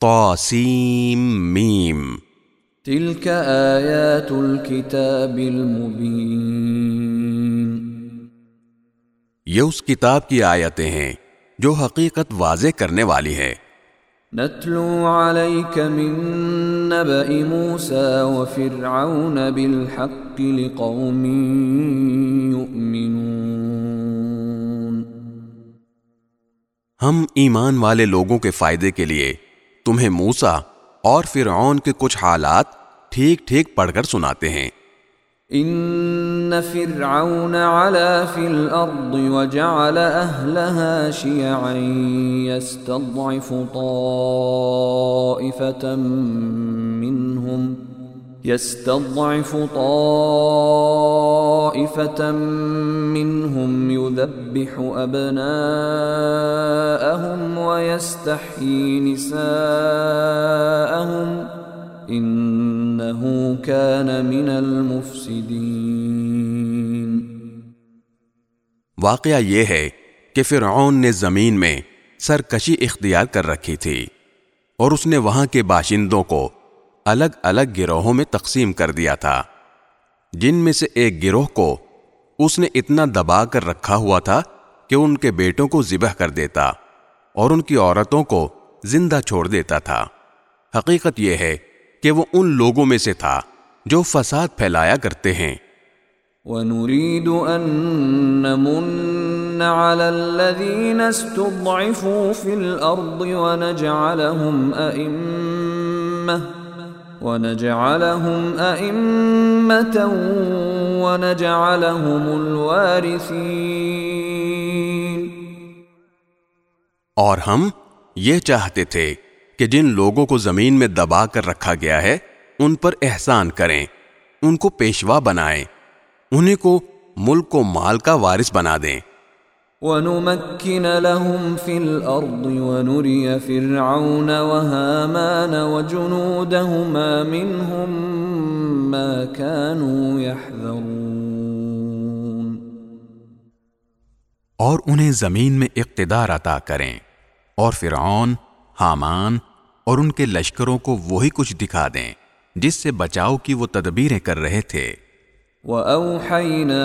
طاسیم میم۔ تلك آیات الكتاب المبین یہ اس کتاب کی آیتیں ہیں جو حقیقت واضح کرنے والی ہے نتلو عليك من نبأ موسى وفرعون بالحق لقوم يؤمنون۔ ہم ایمان والے لوگوں کے فائدے کے لیے تمہیں موسا اور فرعون کے کچھ حالات ٹھیک ٹھیک پڑھ کر سناتے ہیں۔ ان فرعون علا فی الارض وجعل اهلها شیعا يستضعف طائفة منهم يستضعف طائفة منهم يذبح أبناءهم ويستحيي نساءهم انہو کان من المفسدین واقعہ یہ ہے کہ فرعون نے زمین میں سرکشی اختیار کر رکھی تھی اور اس نے وہاں کے باشندوں کو الگ الگ گروہوں میں تقسیم کر دیا تھا۔ جن میں سے ایک گروہ کو اس نے اتنا دبا کر رکھا ہوا تھا کہ ان کے بیٹوں کو ذبح کر دیتا اور ان کی عورتوں کو زندہ چھوڑ دیتا تھا۔ حقیقت یہ ہے کہ وہ ان لوگوں میں سے تھا جو فساد پھیلایا کرتے ہیں۔ وَنُرِيدُ أَن نَّمُنَّ عَلَى الَّذِينَ اسْتُضْعِفُوا فِي الْأَرْضِ وَنَجْعَلَهُمْ أَئِمَّةً۔ وَنَجْعَلَهُمْ أَئِمَّةً وَنَجْعَلَهُمُ الْوَارِثِينَ. اور ہم یہ چاہتے تھے کہ جن لوگوں کو زمین میں دبا کر رکھا گیا ہے، ان پر احسان کریں، ان کو پیشوا بنائیں، انہیں کو ملک کو مال کا وارث بنا دیں۔ وَنُمَكِّنَ لَهُمْ فِي الْأَرْضِ وَنُرِيَ فِرْعَوْنَ وَهَامَانَ وَجُنُودَهُمَا مِنْهُمْ مَا كَانُوا يَحْذَرُونَ. اور انہیں زمین میں اقتدار عطا کریں اور فرعون حامان اور ان کے لشکروں کو وہی کچھ دکھا دیں جس سے بچاؤ کی وہ تدبیریں کر رہے تھے۔ وَأَوْحَيْنَا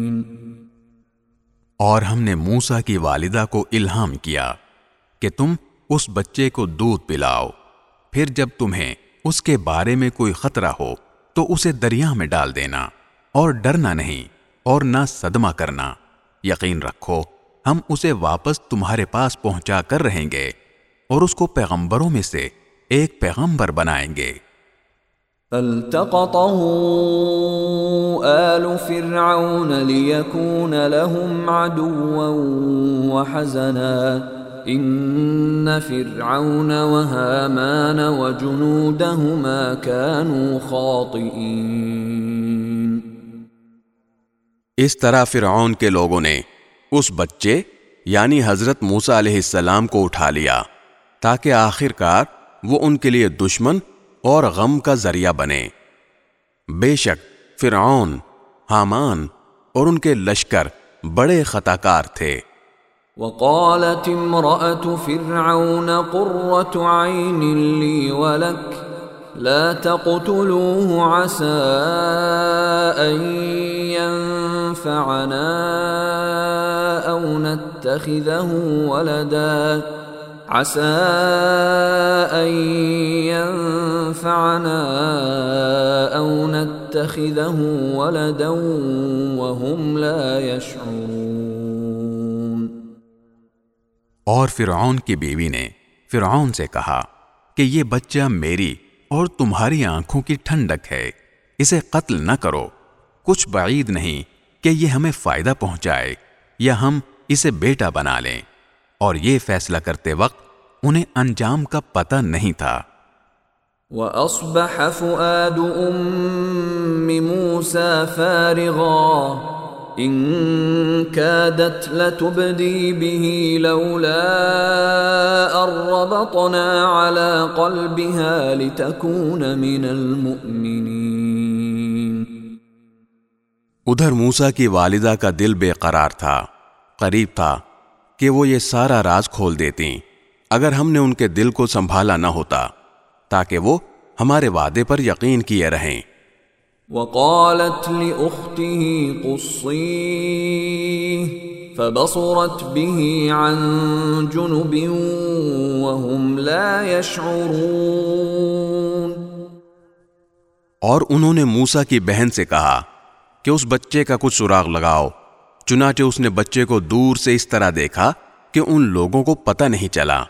اور ہم نے موسا کی والدہ کو الہام کیا کہ تم اس بچے کو دودھ پلاؤ۔ پھر جب تمہیں اس کے بارے میں کوئی خطرہ ہو، تو اسے دریا میں ڈال دینا۔ اور ڈرنا نہیں، اور نہ صدمہ کرنا۔ یقین رکھو، ہم اسے واپس تمہارے پاس پہنچا کر رہیں گے اور اس کو پیغمبروں میں سے ایک پیغمبر بنائیں گے۔ فالتقطه آل فرعون ليكون لهم عدوا وحزنا. ان فرعون وهامان وجنودهما كانوا خاطئين. اس طرح فرعون کے لوگوں نے اس بچے یعنی حضرت موسا علیہ السلام کو اٹھا لیا تاکہ آخر کار وہ ان کے لیے دشمن اور غم کا ذریعہ بنے۔ بے شک، فرعون، حامان اور ان کے لشکر بڑے خطا کار تھے۔ وقالت امرأة فرعون قرة عين لي ولك، لا تقتلوه عسى أن ينفعنا أو نتخذه ولدا۔ عسى أن ينفعنا أو نتخذه ولدا وهم لا يشعرون. اور فرعون کی بیوی نے فرعون سے کہا کہ یہ بچہ میری اور تمہاری آنکھوں کی ٹھنڈک ہے، اسے قتل نہ کرو۔ کچھ بعید نہیں کہ یہ ہمیں فائدہ پہنچائے یا ہم اسے بیٹا بنا لیں۔ اور یہ فیصلہ کرتے وقت انہیں انجام کا پتہ نہیں تھا۔ وَأَصْبَحَ فُؤَادُ أُمِّ مُوسَى فَارِغًا۔ إِن كَادَتْ لَتُبْدِي بِهِ لَوْلَا أَرَّبَطْنَا عَلَى قَلْبِهَا لِتَكُونَ مِنَ الْمُؤْمِنِينَ۔ ادھر موسا کی والدہ کا دل بے قرار تھا قریب تھا۔ کہ وہ یہ سارا راز کھول دیتی اگر ہم نے ان کے دل کو سنبھالا نہ ہوتا تاکہ وہ ہمارے وعدے پر یقین کیے رہیں۔ وقالت لأخته قصيه فبصرت به عن جنب وهم لا يشعرون۔ اور انہوں نے موسا کی بہن سے کہا کہ اس بچے کا کچھ سراغ لگاؤ۔ چنانچہ اس نے بچے کو دور سے اس طرح دیکھا کہ ان لوگوں کو پتہ نہیں چلا۔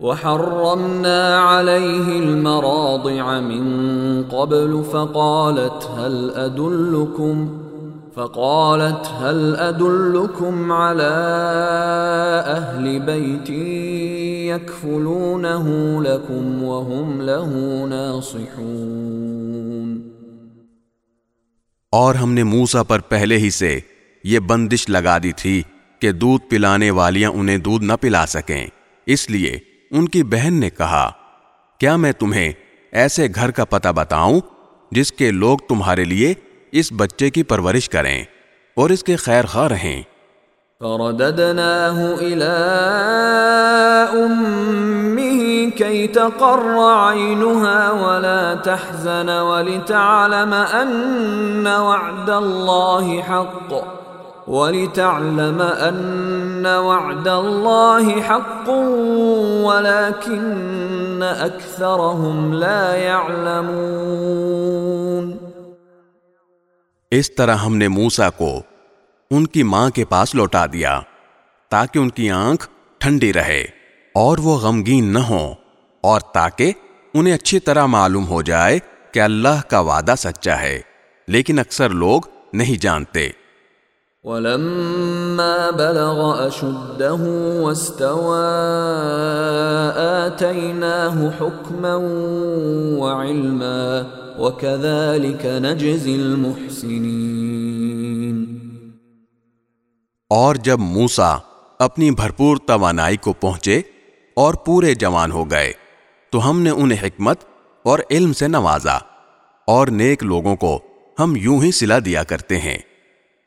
وحرمنا عليه المراضع من قبل فقالت هل أدلكم فقالت هل أدلكم على أهل بيت يكفلونه لكم وهم له ناصحون۔ اور ہم نے موسا پر پہلے ہی سے یہ بندش لگا دی تھی کہ دودھ پلانے والیاں انہیں دودھ نہ پلا سکیں۔ اس لیے ان کی بہن نے کہا، کیا میں تمہیں ایسے گھر کا پتہ بتاؤں جس کے لوگ تمہارے لیے اس بچے کی پرورش کریں اور اس کے خیر خواہ رہیں؟ فرددناه إلى أمه كي تقر عينها ولا تحزن ولتعلم أن وعد الله حق. ولتعلم أن وعد الله حق ولكن أكثرهم لا يعلمون۔ اس طرح ہم نے موسا کو ان کی ماں کے پاس لوٹا دیا تاکہ ان کی آنکھ ٹھنڈی رہے اور وہ غمگین نہ ہوں اور تاکہ انہیں اچھی طرح معلوم ہو جائے کہ اللہ کا وعدہ سچا ہے، لیکن اکثر لوگ نہیں جانتے۔ ولما بلغ أشده واستوى، آتيناه حكما وعلما، وكذلك نجزي المحسنين. اور جب موسا اپنی بھرپور توانائی کو پہنچے اور پورے جوان ہو گئے، تو ہم نے انہیں حکمت اور علم سے نوازا اور نیک لوگوں کو ہم یوں ہی سلا دیا کرتے ہیں۔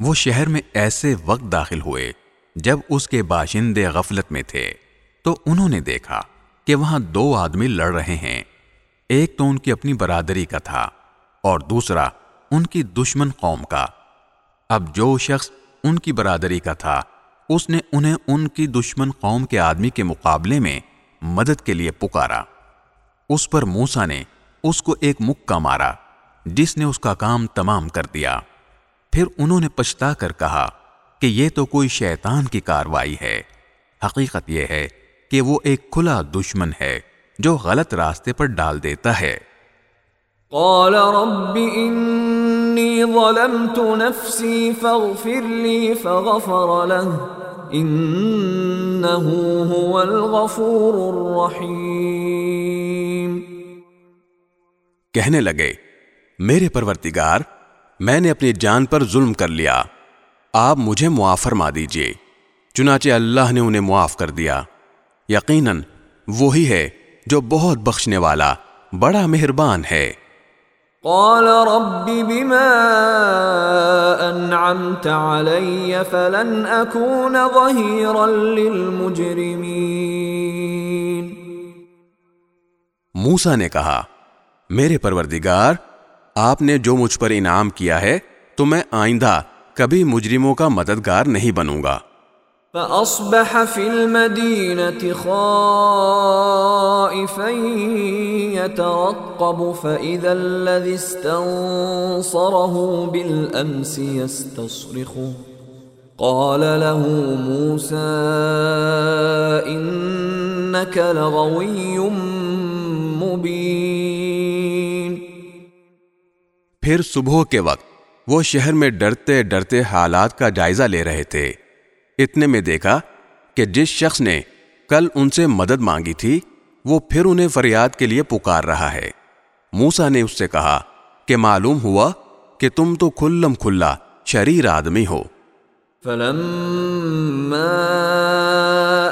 وہ شہر میں ایسے وقت داخل ہوئے جب اس کے باشندے غفلت میں تھے۔ تو انہوں نے دیکھا کہ وہاں دو آدمی لڑ رہے ہیں۔ ایک تو ان کی اپنی برادری کا تھا اور دوسرا ان کی دشمن قوم کا۔ اب جو شخص ان کی برادری کا تھا، اس نے انہیں ان کی دشمن قوم کے آدمی کے مقابلے میں مدد کے لیے پکارا۔ اس پر موسا نے اس کو ایک مکہ مارا، جس نے اس کا کام تمام کر دیا۔ پھر انہوں نے پچھتا کر کہا کہ یہ تو کوئی شیطان کی کاروائی ہے۔ حقیقت یہ ہے کہ وہ ایک کھلا دشمن ہے جو غلط راستے پر ڈال دیتا ہے۔ قال رب ان إني ظلمت نفسي فاغفر لي فغفر له إنه هو الغفور الرحيم کہنے لگے میرے پرورتگار میں نے اپنی جان پر ظلم کر لیا۔ آپ مجھے معاف فرما دیجیے۔ چنانچہ اللہ نے انہیں معاف کر دیا۔ یقیناً وہی ہے جو بہت بخشنے والا بڑا مہربان ہے۔ قال رب بما أنعمت علي فلن أكون ظهيرا للمجرمين۔ موسا نے کہا میرے پروردگار آپ نے جو مجھ پر انعام کیا ہے، تو میں آئندہ کبھی مجرموں کا مددگار نہیں بنوں گا۔ فأصبح في المدينة خائفا يترقب، فإذا الذي استنصره بالأمس يستصرخه قال له موسى إنك لغوي مبين۔ پھر صبح کے وقت وہ شہر میں ڈرتے ڈرتے حالات کا جائزہ لے رہے تھے۔ اتنے میں دیکھا کہ جس شخص نے کل ان سے مدد مانگی تھی، وہ پھر انہیں فریاد کے لیے پکار رہا ہے۔ موسا نے اس سے کہا کہ معلوم ہوا کہ تم تو کھلم کھلا شریر آدمی ہو۔ فلما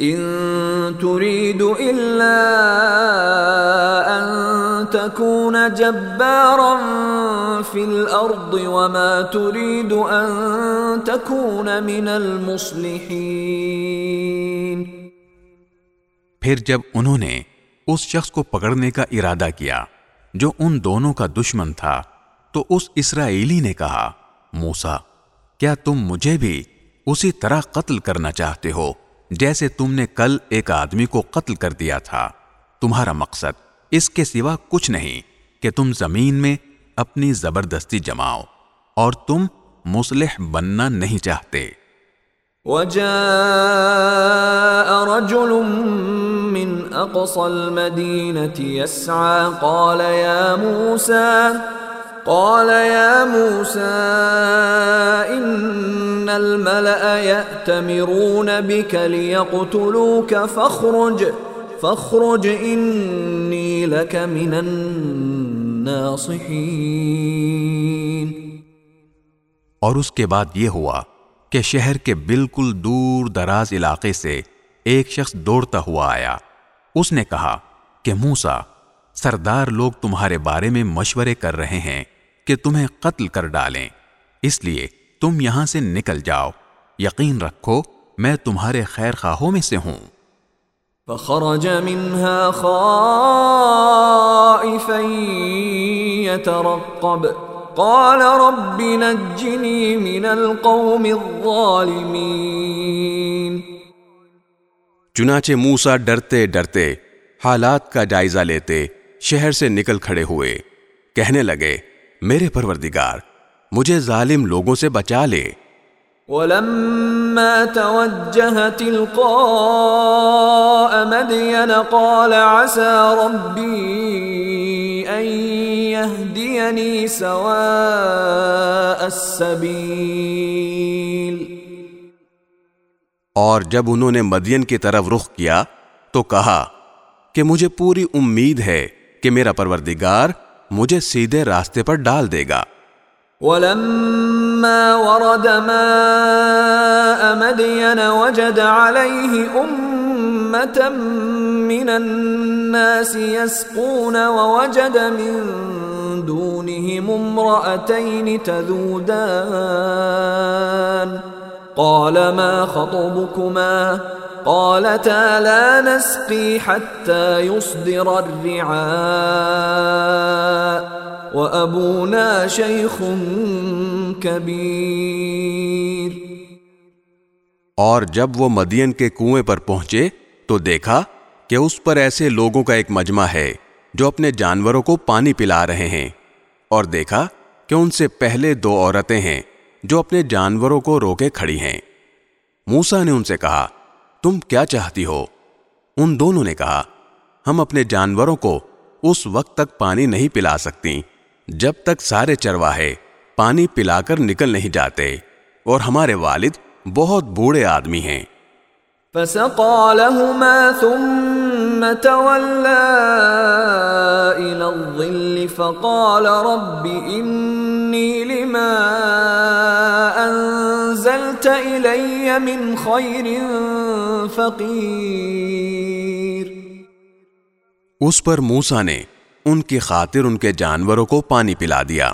ان تريد الا ان تكون جبارا في الارض وما تريد ان تكون من المصلحين. پھر جب انہوں نے اس شخص کو پکڑنے کا ارادہ کیا جو ان دونوں کا دشمن تھا، تو اس اسرائیلی نے کہا موسا کیا تم مجھے بھی اسی طرح قتل کرنا چاہتے ہو؟ جیسے تم نے کل ایک آدمی کو قتل کر دیا تھا، تمہارا مقصد اس کے سوا کچھ نہیں کہ تم زمین میں اپنی زبردستی جماؤ اور تم مصلح بننا نہیں چاہتے۔ وجاء رجل من اقصى المدينه يسعى، قال يا موسى، قال يا موسى الملأ يأتمرون بك ليقتلوك، فاخرج فاخرج اني لك من الناصحين. اور اس کے بعد یہ ہوا کہ شہر کے بالکل دور دراز علاقے سے ایک شخص دوڑتا ہوا آیا۔ اس نے کہا کہ موسا سردار لوگ تمہارے بارے میں مشورے کر رہے ہیں کہ تمہیں قتل کر ڈالیں۔ اس لیے تم یہاں سے نکل جاؤ۔ یقین رکھو میں تمہارے خیر خواہوں میں سے ہوں۔ فخرج منها خائفا يترقب۔ قال رب نجني من القوم الظالمين۔ چنانچہ موسا ڈرتے ڈرتے حالات کا جائزہ لیتے شہر سے نکل کھڑے ہوئے۔ کہنے لگے میرے پروردگار مجھے ظالم لوگوں سے بچا لے۔ ولما توجه تلقاء مدين قال عسى ربي أن يهديني سواء السبيل۔ اور جب انہوں نے مدین کی طرف رخ کیا تو کہا کہ مجھے پوری امید ہے کہ میرا پروردگار مجھے سیدھے راستے پر ڈال دے گا۔ ولما ورد ماء مدين وجد عليه أمة من الناس يسقون ووجد من دونهم امرأتين تذودان قال ما خطبكما قالتا لا نسقي حتى يصدر الرعاء وَأَبُونَا شَيْخٌ كَبِيرٌ اور جب وہ مدین کے کنویں پر پہنچے تو دیکھا کہ اس پر ایسے لوگوں کا ایک مجمع ہے جو اپنے جانوروں کو پانی پلا رہے ہیں اور دیکھا کہ ان سے پہلے دو عورتیں ہیں جو اپنے جانوروں کو روکے کھڑی ہیں۔ موسا نے ان سے کہا، تم کیا چاہتی ہو؟ ان دونوں نے کہا، ہم اپنے جانوروں کو اس وقت تک پانی نہیں پلا سکتی جب تک سارے چرواہے پانی پلا کر نکل نہیں جاتے، اور ہمارے والد بہت بوڑھے آدمی ہیں۔ فسقى لهما ثم تولى إلى الظل فقال رب إني لما أنزلت إلي من خير فقير اس پر موسا نے ان کی خاطر ان کے جانوروں کو پانی پلا دیا۔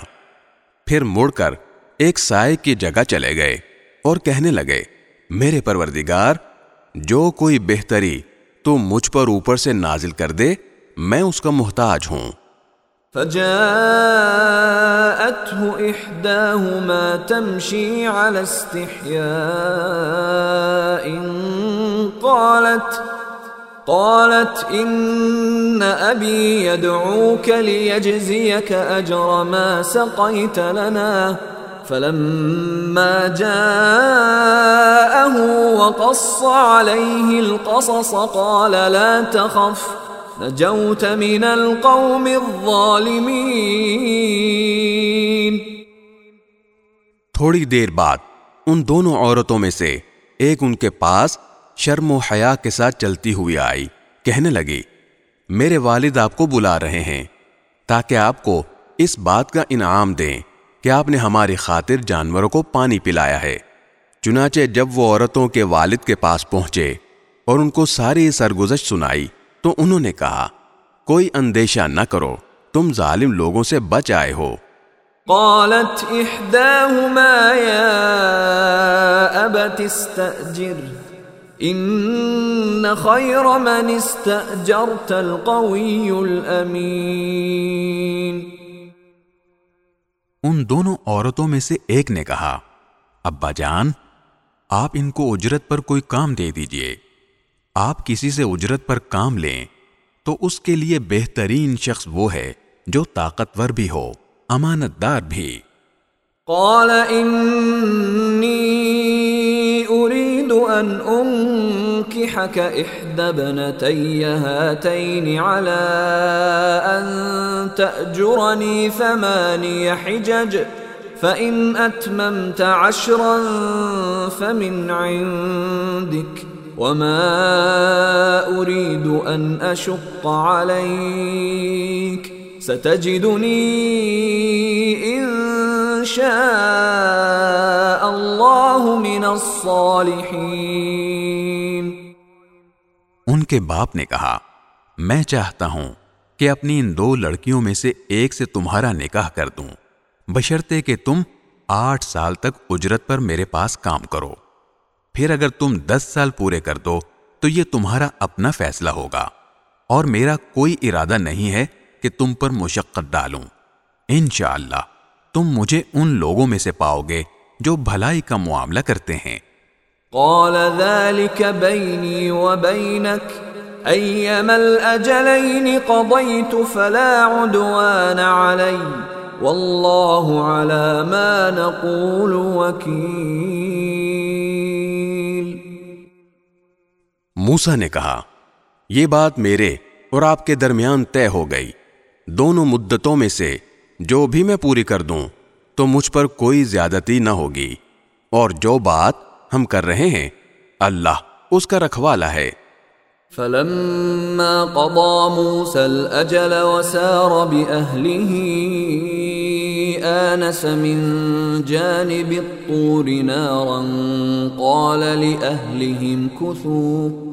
پھر مڑ کر ایک سائے کی جگہ چلے گئے اور کہنے لگے، میرے پروردگار جو کوئی بہتری تو مجھ پر اوپر سے نازل کر دے، میں اس کا محتاج ہوں۔ فجاءته إحداهما تمشي على استحياء قالت قالت إن أبي يدعوك ليجزيك أجر ما سقيت لنا۔ فلما جاءه وقص عليه القصص قال لا تخف، نجوت من القوم الظالمين. تھوڑی دیر بعد ان دونوں عورتوں میں سے ایک ان کے پاس شرم و حیا کے ساتھ چلتی ہوئی آئی، کہنے لگی، میرے والد آپ کو بلا رہے ہیں، تاکہ آپ کو اس بات کا انعام دیں۔ کہ آپ نے ہماری خاطر جانوروں کو پانی پلایا ہے۔ چنانچہ جب وہ عورتوں کے والد کے پاس پہنچے اور ان کو ساری سرگزشت سنائی تو انہوں نے کہا، کوئی اندیشہ نہ کرو، تم ظالم لوگوں سے بچ آئے ہو۔ قالت احداهما يا ابت استاجر ان خير من استاجرت القوي الامين ان دونوں عورتوں میں سے ایک نے کہا، ابا جان، آپ ان کو اجرت پر کوئی کام دے دیجیے۔ آپ کسی سے اجرت پر کام لیں تو اس کے لیے بہترین شخص وہ ہے جو طاقتور بھی ہو امانت دار بھی۔ قال انی ان انكحك احدى ابنتي هاتين على ان تاجرني ثماني حجج فان اتممت عشرا فمن عندك، وما اريد ان اشق عليك. ستجدني ان شاء اللہ من الصالحین۔ ان کے باپ نے کہا، میں چاہتا ہوں کہ اپنی ان دو لڑکیوں میں سے ایک سے تمہارا نکاح کر دوں۔ بشرطے کہ تم آٹھ سال تک اجرت پر میرے پاس کام کرو۔ پھر اگر تم دس سال پورے کر دو، تو یہ تمہارا اپنا فیصلہ ہوگا۔ اور میرا کوئی ارادہ نہیں ہے کہ تم پر مشقت ڈالوں۔ انشاءاللہ تم مجھے ان لوگوں میں سے پاؤ گے جو بھلائی کا معاملہ کرتے ہیں۔ قال ذلك بيني وبينك ايما الاجلين قضيت فلا عدوان علي والله على ما نقول وكيل۔ موسا نے کہا یہ بات میرے اور آپ کے درمیان طے ہو گئی۔ دونوں مدتوں میں سے جو بھی میں پوری کر دوں، تو مجھ پر کوئی زیادتی نہ ہوگی۔ اور جو بات ہم کر رہے ہیں، اللہ اس کا رکھوالا ہے۔ فلما قضى موسى الأجل وسار بأهله آنس من جانب الطور نارا قال لأهلهم كثوا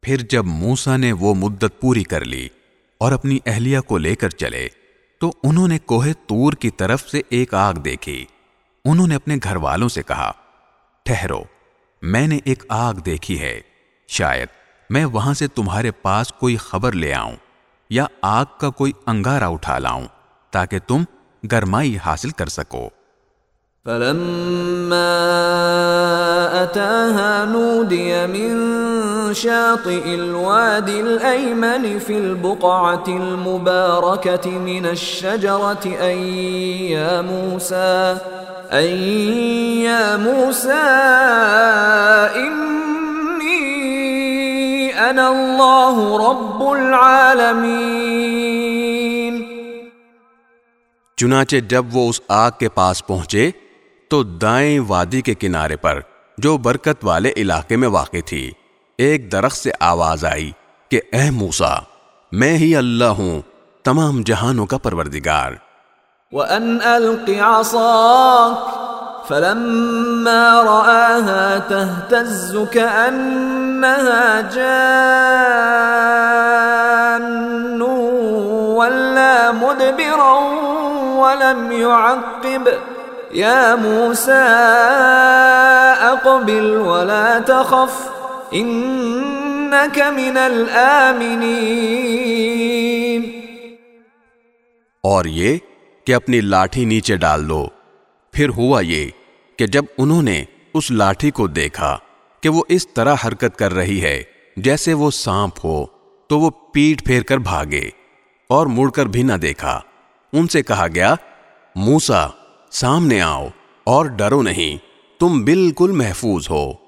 پھر جب موسا نے وہ مدت پوری کر لی اور اپنی اہلیہ کو لے کر چلے، تو انہوں نے کوہ تور کی طرف سے ایک آگ دیکھی۔ انہوں نے اپنے گھر والوں سے کہا، ٹھہرو، میں نے ایک آگ دیکھی ہے۔ شاید میں وہاں سے تمہارے پاس کوئی خبر لے آؤں یا آگ کا کوئی انگارہ اٹھا لاؤں تاکہ تم گرمائی حاصل کر سکو۔ فلما أتاها نودي من شاطئ الوادي الأيمن في البقعة المباركة من الشجرة، أي يا موسى، أي يا موسى، إني أنا الله رب العالمين. چنانچہ جب وہ اس آگ کے پاس پہنچے، تو دائیں وادی کے کنارے پر، جو برکت والے علاقے میں واقع تھی۔ ایک درخت سے آواز آئی کہ اے موسا میں ہی اللہ ہوں، تمام جہانوں کا پروردگار۔ وَأَنْ أَلْقِ عَصَاكَ فَلَمَّا رَآهَا تَهْتَزُّ كَأَنَّهَا جَانٌّ وَلَّا مُدْبِرًا وَلَمْ يُعَقِّبْ۔ يا موسى اقبل ولا تخف۔ انك من الامنين اور یہ کہ اپنی لاٹھی نیچے ڈال دو پھر ہوا یہ کہ جب انہوں نے اس لاٹھی کو دیکھا کہ وہ اس طرح حرکت کر رہی ہے جیسے وہ سانپ ہو، تو وہ پیٹ پھیر کر بھاگے اور مڑ کر بھی نہ دیکھا۔ ان سے کہا گیا موسا سامنے آؤ اور ڈرو نہیں، تم بالکل محفوظ ہو۔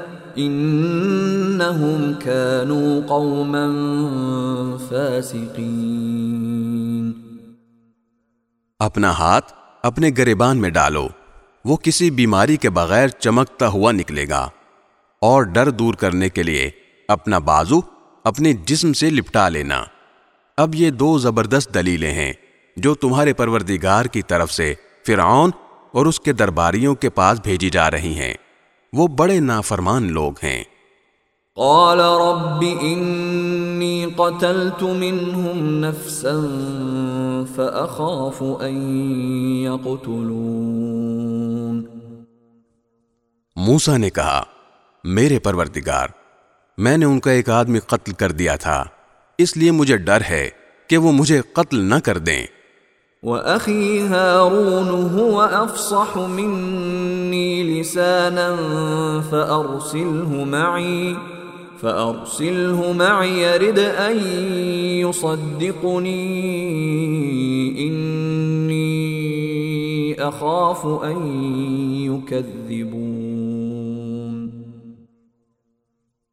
إنهم كانوا قوما فاسقين. اپنا ہاتھ اپنے گریبان میں ڈالو، وہ کسی بیماری کے بغیر چمکتا ہوا نکلے گا، اور ڈر دور کرنے کے لیے اپنا بازو اپنے جسم سے لپٹا لینا۔ اب یہ دو زبردست دلیلیں ہیں جو تمہارے پروردگار کی طرف سے فرعون اور اس کے درباریوں کے پاس بھیجی جا رہی ہیں۔ وہ بڑے نافرمان لوگ ہیں۔ قال رب انی قتلت منهم نفسا فأخاف ان يقتلون۔ موسا نے کہا میرے پروردگار میں نے ان کا ایک آدمی قتل کر دیا تھا اس لیے مجھے ڈر ہے کہ وہ مجھے قتل نہ کر دیں۔ وَأَخِي هَارُونُ هُوَ أَفْصَحُ مِنِّي لِسَانًا فَأَرْسِلْهُ مَعِي فَأَرْسِلْهُ مَعِي يَرِدْ أَن يُصَدِّقُنِي، إِنِّي أَخَافُ أَن يُكَذِّبُونَ.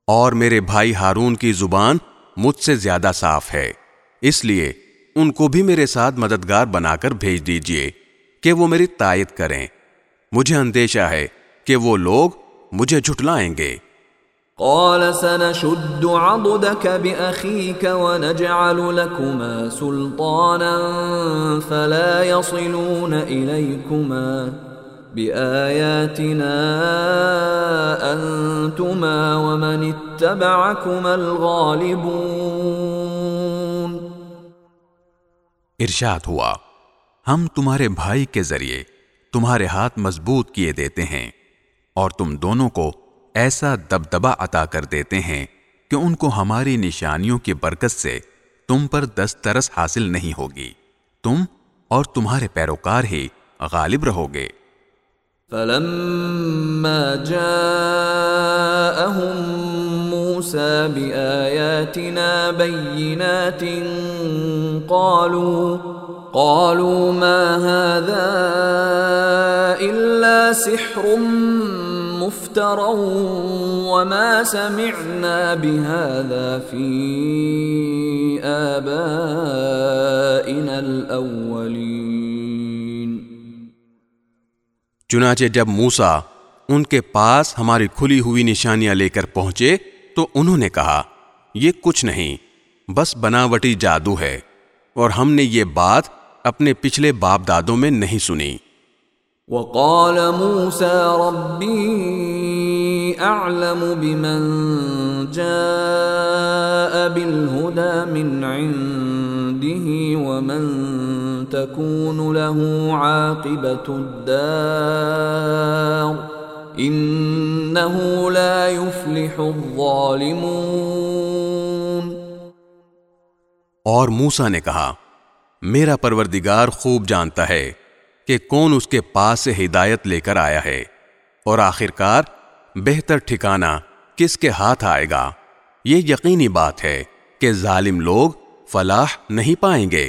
اور میرے بھائی ہارون کی زبان مجھ سے زیادہ صاف ہے، اس لیے ان کو بھی میرے ساتھ مددگار بنا کر بھیج دیجیے کہ وہ میری تائید کریں۔ مجھے اندیشہ ہے کہ وہ لوگ مجھے جھٹلائیں گے۔ قال سنشد عضدك بأخيك ونجعل لكما سلطانا فلا يصلون إليكما بآياتنا أنتما ومن اتبعكما الغالبون۔ ارشاد ہوا۔ ہم تمہارے بھائی کے ذریعے تمہارے ہاتھ مضبوط کیے دیتے ہیں اور تم دونوں کو ایسا دبدبا عطا کر دیتے ہیں کہ ان کو ہماری نشانیوں کی برکت سے تم پر دسترس حاصل نہیں ہوگی۔ تم اور تمہارے پیروکار ہی غالب رہو گے۔ فلما جاءهم موسى بآياتنا بينات قالوا قالوا ما هذا إلا سحر مفترى وما سمعنا بهذا في آبائنا الأولين چنانچہ جب موسا ان کے پاس ہماری کھلی ہوئی نشانیاں لے کر پہنچے تو انہوں نے کہا، یہ کچھ نہیں، بس بناوٹی جادو ہے، اور ہم نے یہ بات اپنے پچھلے باپ دادوں میں نہیں سنی۔ وقال موسى ربي أعلم بمن جاء بالهدى من عنده ومن تكون له عاقبة الدار إنه لا يفلح الظالمون اور موسا نے کہا، میرا پروردگار خوب جانتا ہے کہ کون اس کے پاس سے ہدایت لے کر آیا ہے، اور آخرکار بہتر ٹھکانہ کس کے ہاتھ آئے گا؟ یہ یقینی بات ہے کہ ظالم لوگ فلاح نہیں پائیں گے۔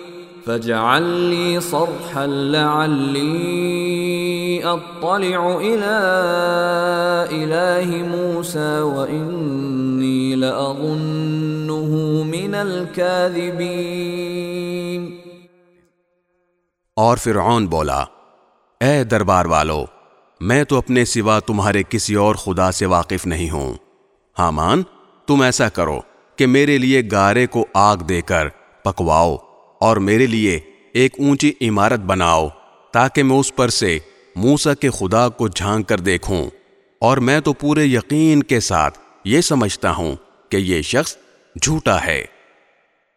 فاجعل لي صرحا لعلي اطلع الى اله موسى واني لاظنه من الكاذبين. اور فرعون بولا، اے دربار والو، میں تو اپنے سوا تمہارے کسی اور خدا سے واقف نہیں ہوں۔ حامان تم ایسا کرو کہ میرے لیے گارے کو آگ دے کر پکواؤ۔ اور میرے لیے ایک اونچی عمارت بناؤ تاکہ میں اس پر سے موسا کے خدا کو جھانک کر دیکھوں۔ اور میں تو پورے یقین کے ساتھ یہ سمجھتا ہوں کہ یہ شخص جھوٹا ہے۔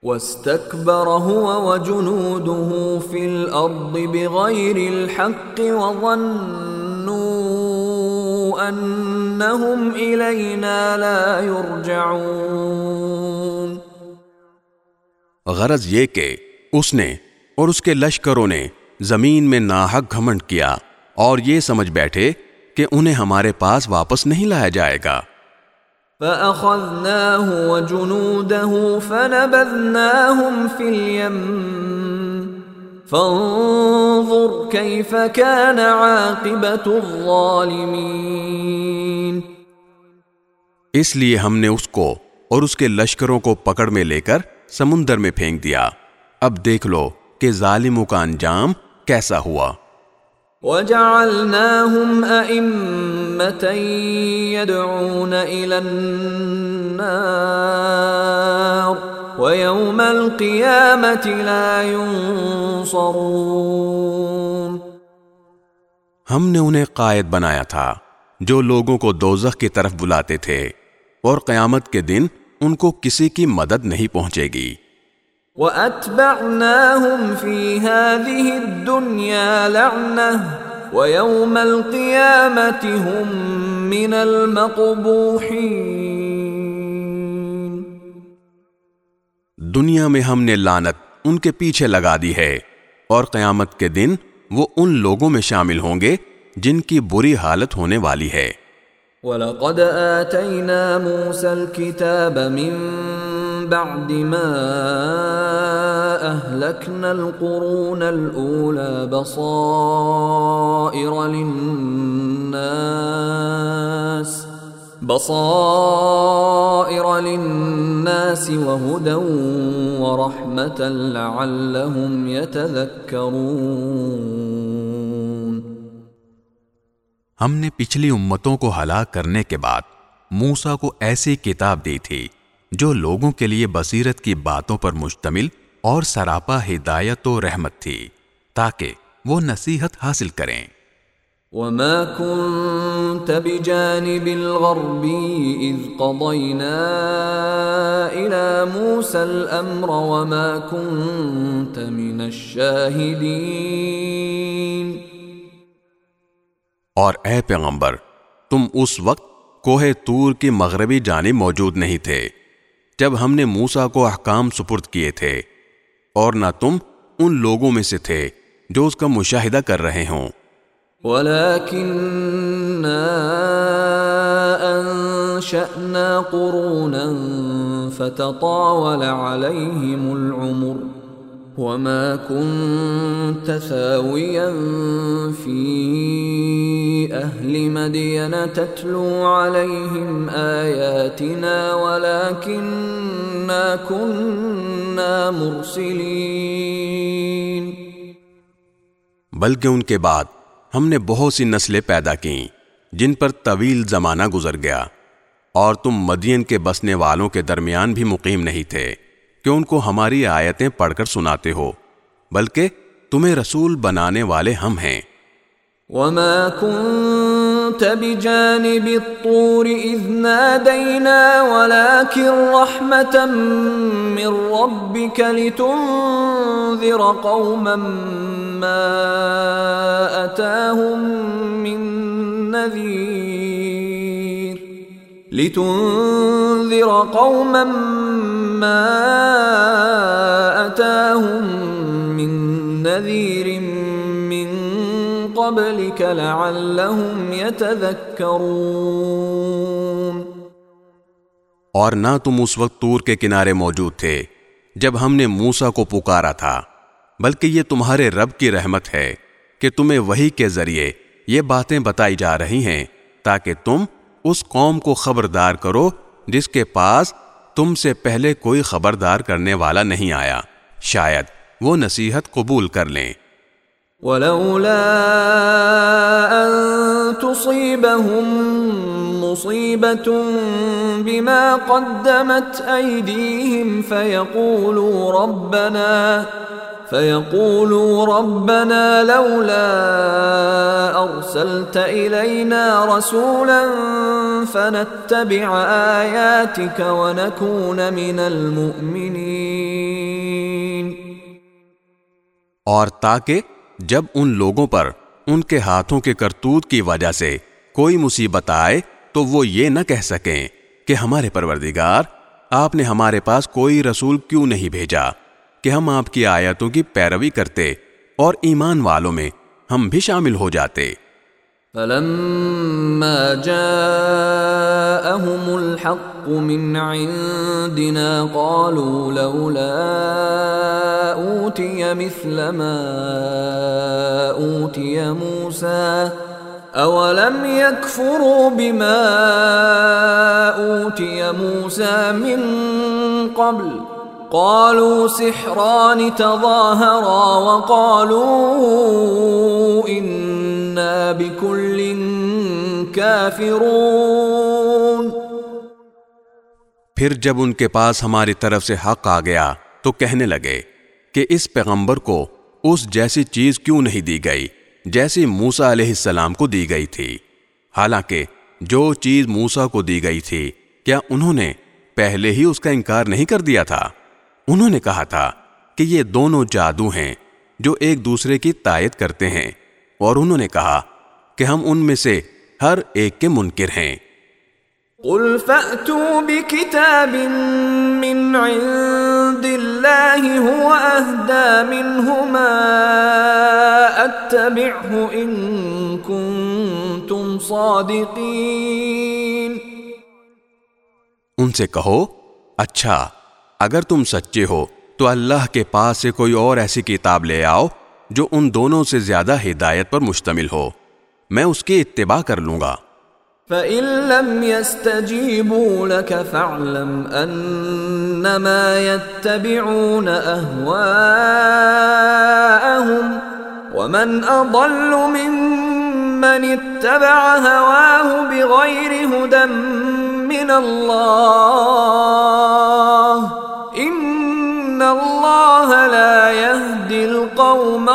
وَاسْتَكْبَرَ هُوَ وَجُنُودُهُ فِي الْأَرْضِ بِغَيْرِ الْحَقِّ وَظَنُّوا أَنَّهُمْ إِلَيْنَا لَا يُرْجَعُونَ۔ غرض یہ کہ اس نے اور اس کے لشکروں نے زمین میں ناحق گھمنڈ کیا اور یہ سمجھ بیٹھے کہ انہیں ہمارے پاس واپس نہیں لایا جائے گا۔ فَأَخَذْنَاهُ وَجُنُودَهُ فَنَبَذْنَاهُمْ فِي الْيَمِّ فَانظُرْ كَيْفَ كَانَ عَاقِبَةُ الظَّالِمِينَ۔ اس لیے ہم نے اس کو اور اس کے لشکروں کو پکڑ میں لے کر سمندر میں پھینک دیا۔ اب دیکھ لو کہ ظالموں کا انجام کیسا ہوا۔ وَجَعَلْنَاهُمْ أَئِمَّةً يَدْعُونَ إِلَى النَّارِ وَيَوْمَ الْقِيَامَةِ لَا يُنصَرُونَ۔ ہم نے انہیں قائد بنایا تھا جو لوگوں کو دوزخ کی طرف بلاتے تھے اور قیامت کے دن ان کو کسی کی مدد نہیں پہنچے گی۔ وَأَتْبَعْنَاهُمْ فِي هَذِهِ الدُّنْيَا لَعْنَةً وَيَوْمَ الْقِيَامَةِ هُمْ مِنَ الْمَقْبُوحِينَ دنیا میں ہم نے لانت ان کے پیچھے لگا دی ہے اور قیامت کے دن وہ ان لوگوں میں شامل ہوں گے جن کی بری حالت ہونے والی ہے۔ وَلَقَدْ آتَيْنَا مُوسَى الْكِتَابَ مِن بعد ما أهلكنا القرون الأولى بصائر للناس بصائر للناس وهدى ورحمة لعلهم يتذكرون. ہم نے پچھلی امتوں کو ہلاک کرنے کے بعد موسا کو ایسی کتاب دی تھی جو لوگوں کے لیے بصیرت کی باتوں پر مشتمل اور سراپا ہدایت و رحمت تھی تاکہ وہ نصیحت حاصل کریں۔ وما كنت بجانب الغربي إذ قضينا إلى موسى الأمر وما كنت من الشاهدين۔ اور اے پیغمبر تم اس وقت کوہ تور کی مغربی جانب موجود نہیں تھے۔ جب ہم نے موسا کو احکام سپرد کیے تھے، اور نہ تم ان لوگوں میں سے تھے جو اس کا مشاہدہ کر رہے ہوں۔ ولكننا أنشأنا قرونا فتطاول عليهم العمر وما كنت ثاويا في أهل مدين تتلو عليهم آياتنا ولكننا كنا مرسلين. بلکہ ان کے بعد ہم نے بہت سی نسلیں پیدا کی جن پر طویل زمانہ گزر گیا اور تم مدین کے بسنے والوں کے درمیان بھی مقیم نہیں تھے۔ کہ ان کو ہماری آیتیں پڑھ کر سناتے ہو، بلکہ تمہیں رسول بنانے والے ہم ہیں۔ وما كنت بجانب الطور إذ نادينا ولكن رحمة من ربك لتنذر قوما ما أتاهم من نذير لتنذر قوما ما أتاهم من نذير من قبلك لعلهم يتذكرون. اور نہ تم اس وقت تور کے کنارے موجود تھے جب ہم نے موسا کو پکارا تھا، بلکہ یہ تمہارے رب کی رحمت ہے کہ تمہیں وہی کے ذریعے یہ باتیں بتائی جا رہی ہیں تاکہ تم اس قوم کو خبردار کرو جس کے پاس تم سے پہلے کوئی خبردار کرنے والا نہیں آیا۔ شاید وہ نصیحت قبول کر لیں۔ ولولا أن تصيبهم مصيبة بما قدمت أيديهم فيقولوا ربنا فيقولوا ربنا لولا أرسلت إلينا رسولا فنتبع آياتك ونكون من المؤمنين۔ اور تاکہ جب ان لوگوں پر ان کے ہاتھوں کے کرتوت کی وجہ سے کوئی مصیبت آئے تو وہ یہ نہ کہہ سکیں کہ ہمارے پروردگار، آپ نے ہمارے پاس کوئی رسول کیوں نہیں بھیجا؟ کہ ہم آپ کی آیتوں کی پیروی کرتے اور ایمان والوں میں ہم بھی شامل ہو جاتے۔ فلما جاءهم الحق من عندنا قالوا لولا أوتي مثل ما أوتي موسى أولم يكفروا بما أوتي موسى من قبل قالوا سحران تظاهرا وقالوا إنا بكل كافرون. پھر جب ان کے پاس ہماری طرف سے حق آ گیا تو کہنے لگے کہ اس پیغمبر کو اس جیسی چیز کیوں نہیں دی گئی جیسی موسا علیہ السلام کو دی گئی تھی؟ حالانکہ جو چیز موسا کو دی گئی تھی، کیا انہوں نے پہلے ہی اس کا انکار نہیں کر دیا تھا؟ انہوں نے کہا تھا کہ یہ دونوں جادو ہیں جو ایک دوسرے کی تائید کرتے ہیں اور انہوں نے کہا کہ ہم ان میں سے ہر ایک کے منکر ہیں۔ قل فأتوا بكتاب من عند الله هو أهدى منهما أتبعه إن كنتم صادقين۔ ان سے کہو اچھا اگر تم سچے ہو، تو اللہ کے پاس سے کوئی اور ایسی کتاب لے آؤ جو ان دونوں سے زیادہ ہدایت پر مشتمل ہو۔ میں اس کی اتباع کر لوں گا۔ فَإِن لَّمْ يَسْتَجِيبُوا لَكَ فَاعْلَمْ أَنَّمَا يَتَّبِعُونَ أَهْوَاءَهُمْ وَمَنْ أَضَلُّ مِمَّنِ اتَّبَعَ هَوَاهُ بِغَيْرِ هُدًى مِّنَ اللَّهِ إِنَّ اللَّهَ لَا يَهْدِي الْقَوْمَ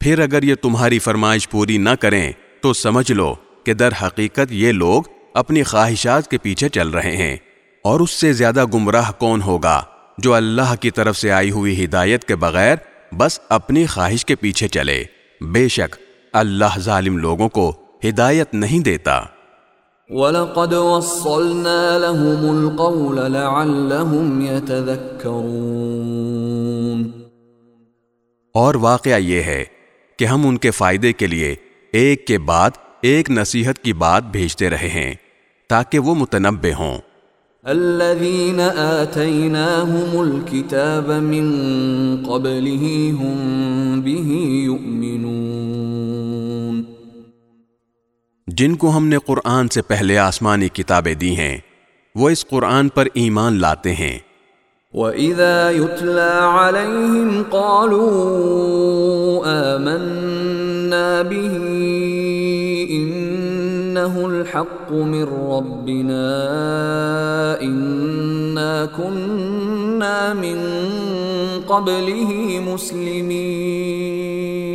پھر اگر یہ تمہاری فرمائش پوری نہ کریں، تو سمجھ لو کہ در حقیقت یہ لوگ اپنی خواہشات کے پیچھے چل رہے ہیں۔ اور اس سے زیادہ گمراہ کون ہوگا جو اللہ کی طرف سے آئی ہوئی ہدایت کے بغیر بس اپنی خواہش کے پیچھے چلے؟ بے شک اللہ ظالم لوگوں کو ہدایت نہیں دیتا۔ وَلَقَدْ وَصَّلْنَا لَهُمُ الْقَوْلَ لَعَلَّهُمْ يَتَذَكَّرُونَ۔ اور واقعہ یہ ہے کہ ہم ان کے فائدے کے لیے ایک کے بعد ایک نصیحت کی بات بھیجتے رہے ہیں تاکہ وہ متنبع ہوں۔ الذين آتيناهم الكتاب من قبله هم به يؤمنون۔ جن کو ہم نے قرآن سے پہلے آسمانی کتابیں دی ہیں، وہ اس قرآن پر ایمان لاتے ہیں۔ وَإِذَا يُتْلَى عَلَيْهِمْ قَالُوا آمَنَّا بِهِ إِنَّهُ الْحَقُّ مِنْ رَبِّنَا إِنَّا كُنَّا مِنْ قَبْلِهِ مُسْلِمِينَ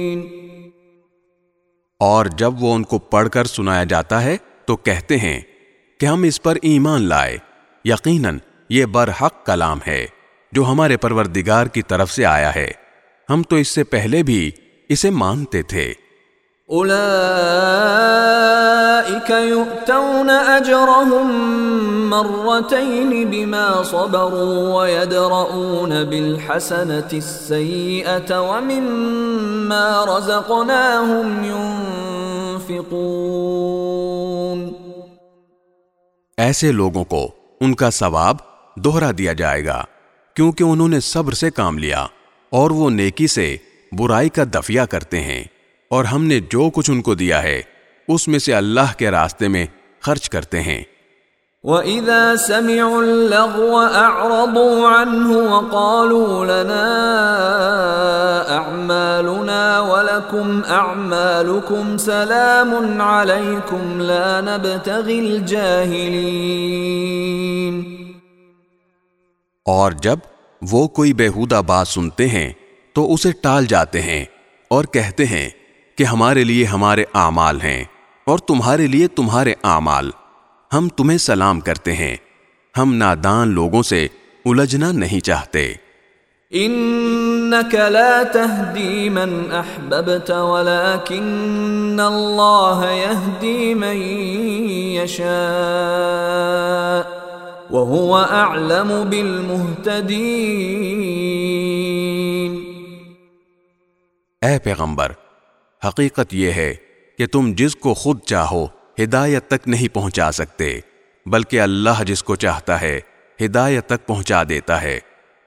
اور جب وہ ان کو پڑھ کر سنایا جاتا ہے تو کہتے ہیں کہ ہم اس پر ایمان لائے۔ یقیناً یہ برحق کلام ہے جو ہمارے پروردگار کی طرف سے آیا ہے۔ ہم تو اس سے پہلے بھی اسے مانتے تھے۔ اولئیک یؤتون اجرهم مرتین بما صبروا ویدرؤون بالحسنة السیئة ومما رزقناهم ينفقون ایسے لوگوں کو ان کا ثواب دوہرا دیا جائے گا، کیونکہ انہوں نے صبر سے کام لیا اور وہ نیکی سے برائی کا دفیہ کرتے ہیں۔ اور ہم نے جو کچھ ان کو دیا ہے اس میں سے اللہ کے راستے میں خرچ کرتے ہیں۔ وَإِذَا سَمِعُوا اللَّغْوَ أَعْرَضُوا عَنْهُ وَقَالُوا لَنَا أَعْمَالُنَا وَلَكُمْ أَعْمَالُكُمْ سَلَامٌ عَلَيْكُمْ لَا نَبْتَغِي الْجَاهِلِينَ۔ اور جب وہ کوئی بےحودہ بات سنتے ہیں تو اسے ٹال جاتے ہیں اور کہتے ہیں کہ ہمارے لیے ہمارے اعمال ہیں اور تمہارے لیے تمہارے اعمال۔ ہم تمہیں سلام کرتے ہیں۔ ہم نادان لوگوں سے الجھنا نہیں چاہتے۔ انك لا تهدي من احببت ولكن الله يهدي من يشاء وهو اعلم بالمهتدين۔ اے پیغمبر حقیقت یہ ہے کہ تم جس کو خود چاہو ہدایت تک نہیں پہنچا سکتے، بلکہ اللہ جس کو چاہتا ہے ہدایت تک پہنچا دیتا ہے،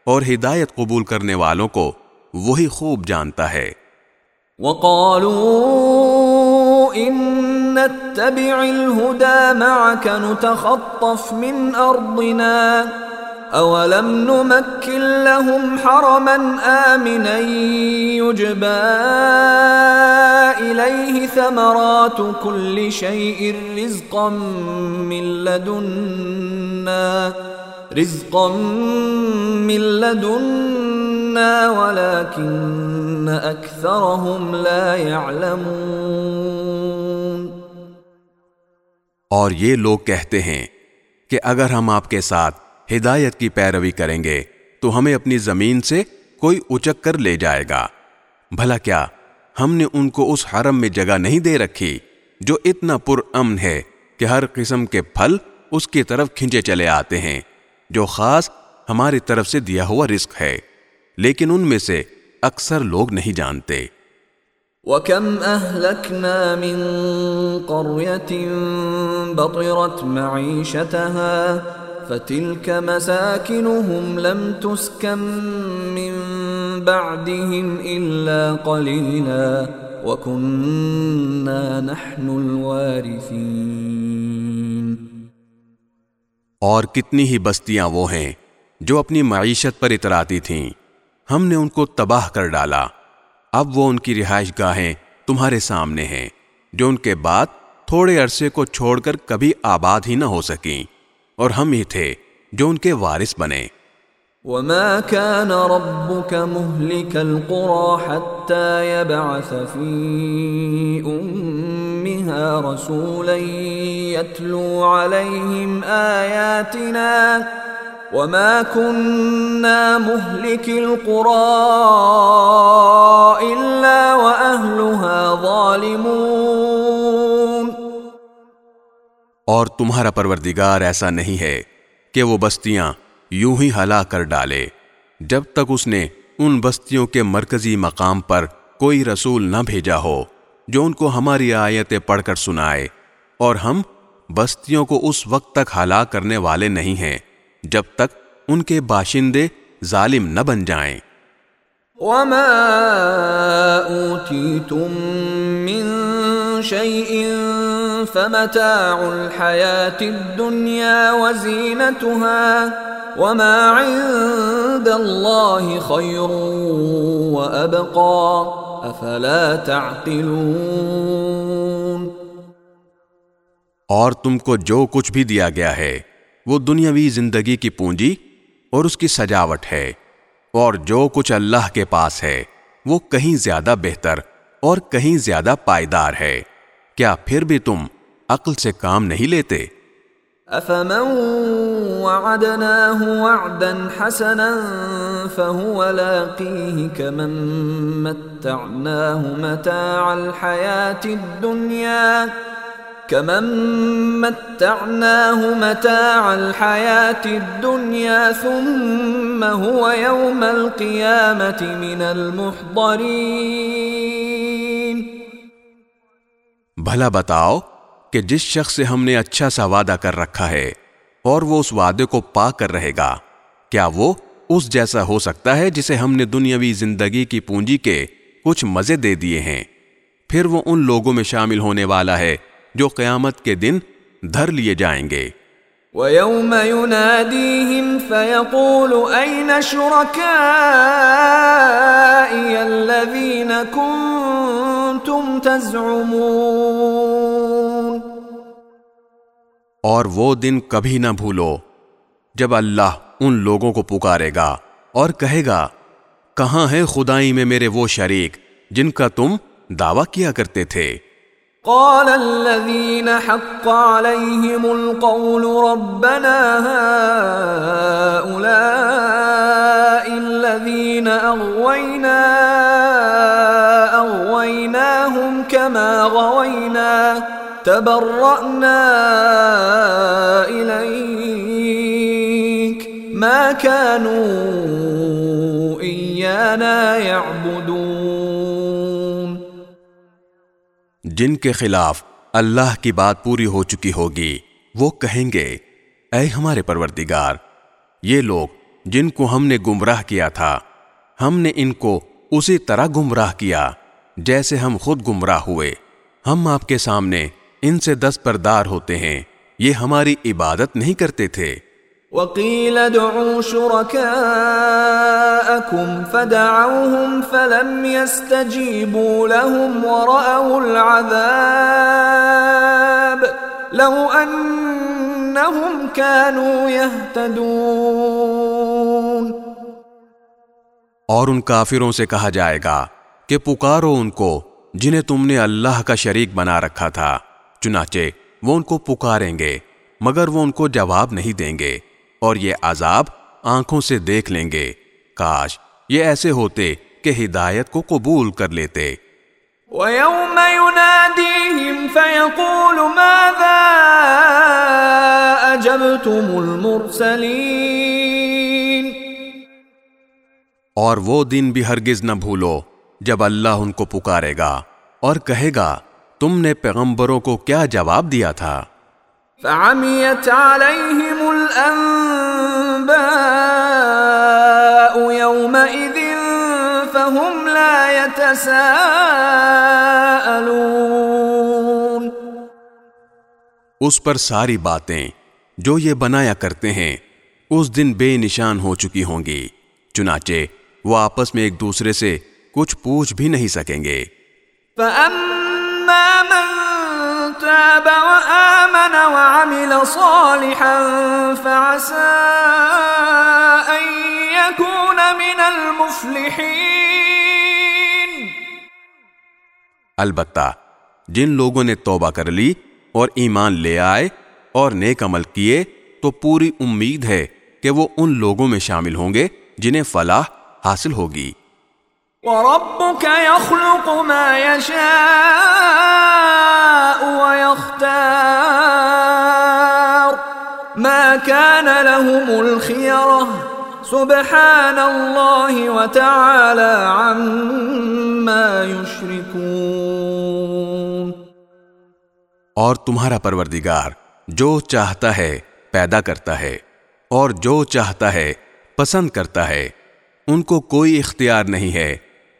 اور ہدایت قبول کرنے والوں کو وہی خوب جانتا ہے۔ وقالوا ان نتبع الهدى معك نتخطف من ارضنا اولم نمكن لهم حرما امنا يجبى اليه ثمرات كل شيء رزقا من لدنا، رزقا من لدنا، ولكن اكثرهم لا يعلمون۔ اور یہ لوگ کہتے ہیں کہ اگر ہم آپ کے ساتھ ہدایت کی پیروی کریں گے، تو ہمیں اپنی زمین سے کوئی اچک کر لے جائے گا۔ بھلا کیا ہم نے ان کو اس حرم میں جگہ نہیں دے رکھی جو اتنا پر امن ہے کہ ہر قسم کے پھل اس کی طرف کھنچے چلے آتے ہیں، جو خاص ہماری طرف سے دیا ہوا رزق ہے۔ لیکن ان میں سے اکثر لوگ نہیں جانتے۔ وَكَمْ أَهْلَكْنَا مِن قَرْيَةٍ بَطِرَتْ مَعِيشَتَهَا فتلك مساكنهم لم تسكن من بعدهم إلا قليلا وكنا نحن الوارثين. اور کتنی ہی بستیاں وہ ہیں جو اپنی معیشت پر اتراتی تھیں۔ ہم نے ان کو تباہ کر ڈالا۔ اب وہ ان کی رہائش گاہیں تمہارے سامنے ہیں، جو ان کے بعد تھوڑے عرصے کو چھوڑ کر کبھی آباد ہی نہ ہو سکیں۔ اور ہم ہی تھے جو ان کے وارث بنے۔ وما كان ربك مهلك القرى حتى يبعث في أمها رسولا يتلو عليهم آياتنا وما كنا مهلك القرى إلا وأهلها ظالمون۔ اور تمہارا پروردگار ایسا نہیں ہے کہ وہ بستیاں یوں ہی ہلا کر ڈالے، جب تک اس نے ان بستیوں کے مرکزی مقام پر کوئی رسول نہ بھیجا ہو جو ان کو ہماری آیتیں پڑھ کر سنائے۔ اور ہم بستیوں کو اس وقت تک ہلا کرنے والے نہیں ہیں جب تک ان کے باشندے ظالم نہ بن جائیں۔ وما اوتیتم من شيء فمتاع الحياة الدنيا وزينتها وما عند الله خير وأبقى. أفلا تعقلون؟ اور تم کو جو کچھ بھی دیا گیا ہے، وہ دنیاوی زندگی کی پونجی اور اس کی سجاوٹ ہے۔ اور جو کچھ اللہ کے پاس ہے، وہ کہیں زیادہ بہتر اور کہیں زیادہ پائیدار ہے۔ کیا پھر بھی تم عقل سے کام نہیں لیتے۔ افمن وعدناه وعدا حسنا فهو لاقيه كمن متعناه متاع الحياة الدنيا كمن متعناه متاع الحياة الدنيا ثم هو يوم القيامة من المحضرين۔ بھلا بتاؤ کہ جس شخص سے ہم نے اچھا سا وعدہ کر رکھا ہے اور وہ اس وعدے کو پا کر رہے گا، کیا وہ اس جیسا ہو سکتا ہے جسے ہم نے دنیاوی زندگی کی پونجی کے کچھ مزے دے دیے ہیں؟ پھر وہ ان لوگوں میں شامل ہونے والا ہے جو قیامت کے دن دھر لیے جائیں گے۔ وَيَوْمَ يُنَادِيهِمْ فَيَقُولُ أَيْنَ شُرَكَائِيَ الَّذِينَ كُنْتُمْ تَزْعُمُونَ اور وہ دن کبھی نہ بھولو جب اللہ ان لوگوں کو پکارے گا اور کہے گا، کہاں ہے خدائی میں میرے وہ شریک جن کا تم دعویٰ کیا کرتے تھے؟ قال الذين حق عليهم القول ربنا هؤلاء الذين أغوينا، أغويناهم كما غوينا. تبرأنا إليك. ما كانوا إيانا يعبدون. جن کے خلاف اللہ کی بات پوری ہو چکی ہوگی، وہ کہیں گے، اے ہمارے پروردگار، یہ لوگ جن کو ہم نے گمراہ کیا تھا، ہم نے ان کو اسی طرح گمراہ کیا، جیسے ہم خود گمراہ ہوئے، ہم آپ کے سامنے ان سے دس پردار ہوتے ہیں۔ یہ ہماری عبادت نہیں کرتے تھے۔ وقيل ادعوا شركاءكم فدعوهم فلم يستجيبوا لهم ورأوا العذاب لو أنهم كانوا يهتدون۔ اور ان کافروں سے کہا جائے گا کہ پکارو ان کو جنہیں تم نے اللہ کا شریک بنا رکھا تھا۔ چنانچہ وہ ان کو پکاریں گے مگر وہ ان کو جواب نہیں دیں گے اور یہ عذاب آنکھوں سے دیکھ لیں گے۔ کاش یہ ایسے ہوتے کہ ہدایت کو قبول کر لیتے۔ ويوم يناديهم فيقول ماذا أجبتم المرسلين؟ اور وہ دن بھی ہرگز نہ بھولو جب اللہ ان کو پکارے گا اور کہے گا تم نے پیغمبروں کو کیا جواب دیا تھا؟ فعميت عليهم الأنباء يومئذ فهم لا يتساءلون. اس پر ساری باتیں جو یہ بنایا کرتے ہیں اس دن بے نشان ہو چکی ہوں گی چنانچہ وہ آپس میں ایک دوسرے سے کچھ پوچھ بھی نہیں سکیں گے۔ فأما من تاب وآمن وعمل صالحا فعسى أن يكون من المفلحين. البتہ، جن لوگوں نے توبہ کر لی اور ایمان لے آئے اور نیک عمل کیے، تو پوری امید ہے کہ وہ ان لوگوں میں شامل ہوں گے جنہیں فلاح حاصل ہوگی۔ وربك يخلق ما يشاء ويختار. ما كان لهم الخيرة. سبحان الله وتعالى عما يشركون. اور تمہارا پروردگار جو چاہتا ہے پیدا کرتا ہے اور جو چاہتا ہے پسند کرتا ہے، ان کو کوئی اختیار نہیں ہے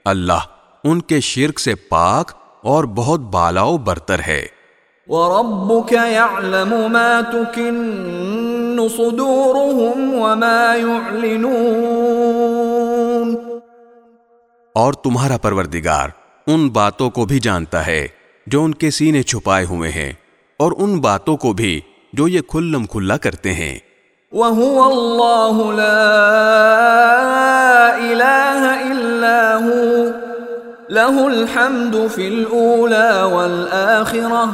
اللہ ان کے شرک سے پاک اور بہت بالاؤ برتر ہے۔ وَرَبُّكَ يَعْلَمُ مَا تُكِنُّ صُدُورُهُمْ وَمَا يُعْلِنُونَ۔ اور تمہارا پروردگار ان باتوں کو بھی جانتا ہے جو ان کے سینے چھپائے ہوئے ہیں اور ان باتوں کو بھی جو یہ کھلم کھلا کرتے ہیں۔ وَهُوَ اللَّهُ لَا إِلَهَ إِلَّا هُوَ. لَهُ الْحَمْدُ فِي الْأُولَى وَالْآخِرَةِ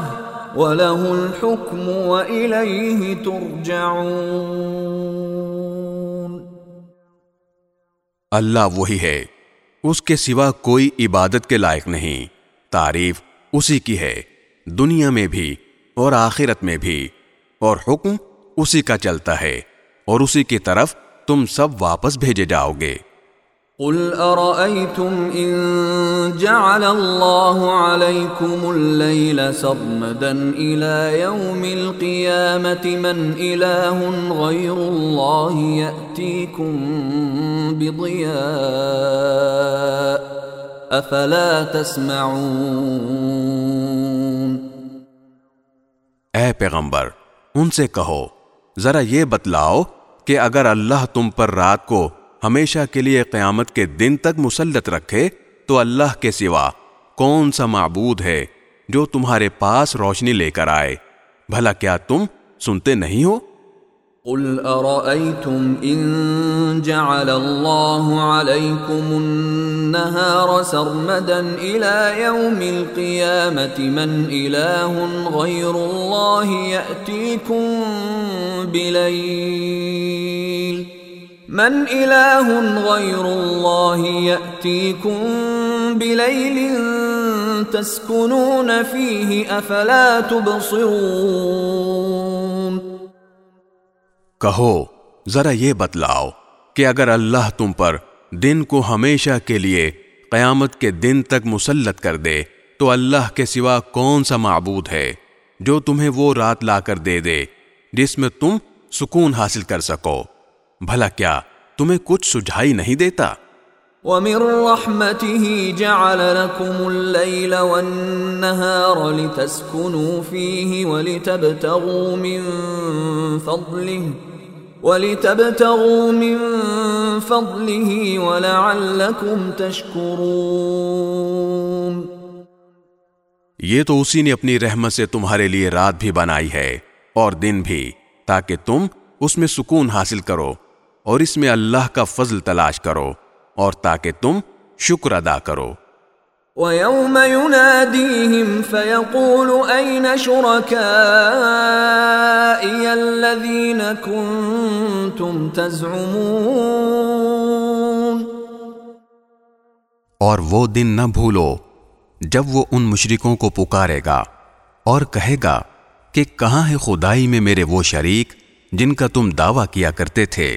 وَلَهُ الْحُكْمُ وَإِلَيْهِ تُرْجَعُونَ. اللہ وہی ہے، اس کے سوا کوئی عبادت کے لائق نہیں۔ تعریف اسی کی ہے، دنیا میں بھی اور آخرت میں بھی، اور حکم اسی کا چلتا ہے۔ اور اسی کی طرف تم سب واپس بھیجے جاؤ گے۔ قل أرأيتم إن جعل الله عليكم الليل سرمدا إلى يوم القيامة من إله غير الله يأتيكم بضياء أفلا تسمعون۔ اے پیغمبر ان سے کہو ذرا یہ بتلاؤ کہ اگر اللہ تم پر رات کو ہمیشہ کے لیے قیامت کے دن تک مسلط رکھے، تو اللہ کے سوا کون سا معبود ہے جو تمہارے پاس روشنی لے کر آئے؟ بھلا کیا تم سنتے نہیں ہو؟ قل أرأيتم إن جعل الله عليكم النهار سرمدا إلى يوم القيامة من إله غير الله يأتيكم بليل من إله غير الله يأتيكم بليل تسكنون فيه أفلا تبصرون کہو، ذرا یہ بتلاؤ کہ اگر اللہ تم پر دن کو ہمیشہ کے لیے قیامت کے دن تک مسلط کر دے، تو اللہ کے سوا کون سا معبود ہے جو تمہیں وہ رات لا کر دے دے جس میں تم سکون حاصل کر سکو؟ بھلا کیا تمہیں کچھ سجھائی نہیں دیتا؟ ومن رحمته جعل لكم الليل والنهار لتسكنوا فيه ولتبتغوا من فضله ولتبتغوا من فضله ولعلكم تشكرون یہ تو اسی نے اپنی رحمت سے تمہارے لیے رات بھی بنائی ہے اور دن بھی، تاکہ تم اس میں سکون حاصل کرو اور اس میں اللہ کا فضل تلاش کرو اور تاکہ تم شکر ادا کرو۔ وَيَوْمَ يُنَادِيهِمْ فَيَقُولُ أَيْنَ شُرَكَائِيَ الَّذِينَ كُنْتُمْ تَزْعُمُونَ؟ اور وہ دن نہ بھولو جب وہ ان مشرکوں کو پکارے گا اور کہے گا کہ کہاں ہے خدائی میں میرے وہ شریک جن کا تم دعویٰ کیا کرتے تھے؟